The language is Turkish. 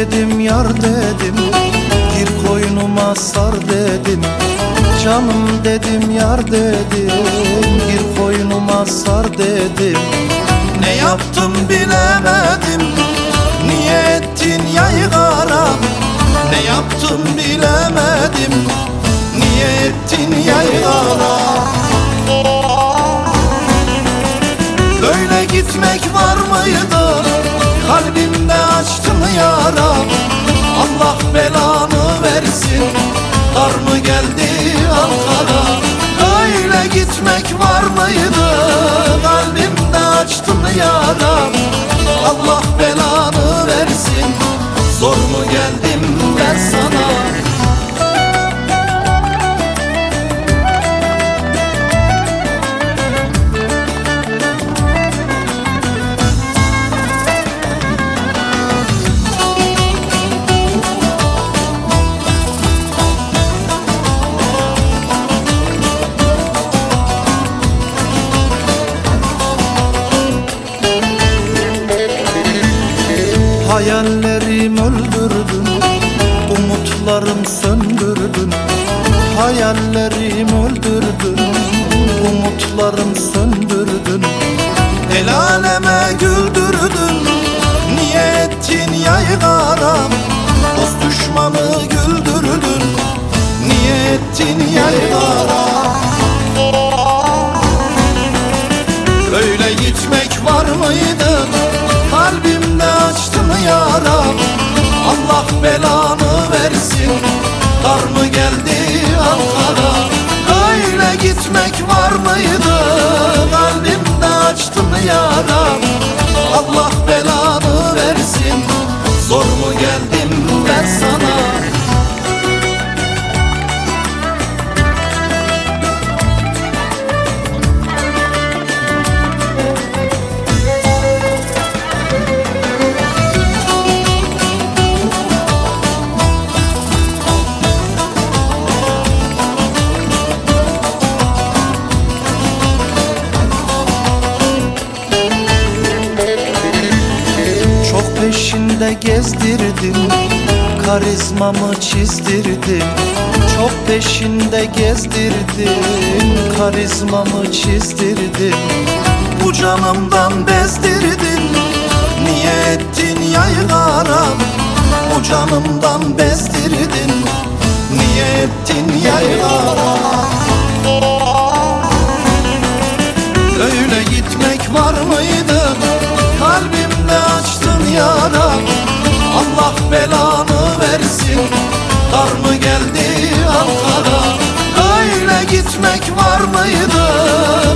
dedim yar dedim Gir koynuma sar dedim. Canım dedim yar dedim Gir koynuma sar dedim. Ne yaptım bilemedim geldi Ankara Böyle gitmek var mıydı? Kalbimde açtın yara. Allah belanı versin. Zor mu geldim ben sana Hayallerim öldürdün Umutlarım söndürdün. Hayallerim öldürdün Umutlarım söndürdün. El aleme güldürdün Niye ettin yaygaram Dost düşmanı güldürdün Niye ettin yaygaram Öyle gitmek var mıydı? Belanı versin. Dar mı geldi Ankara? Öyle gitmek var mıydı? Kalbimde açtın yara. Allah peşinde gezdirdin Karizmamı çizdirdin Çok peşinde gezdirdin Karizmamı çizdirdin Bu canımdan bezdirdin. Niye ettin yaygaram Bu canımdan bezdirdin. Niye ettin yaygaram Öyle gitmek var mıydı? Gitmek var mıydı?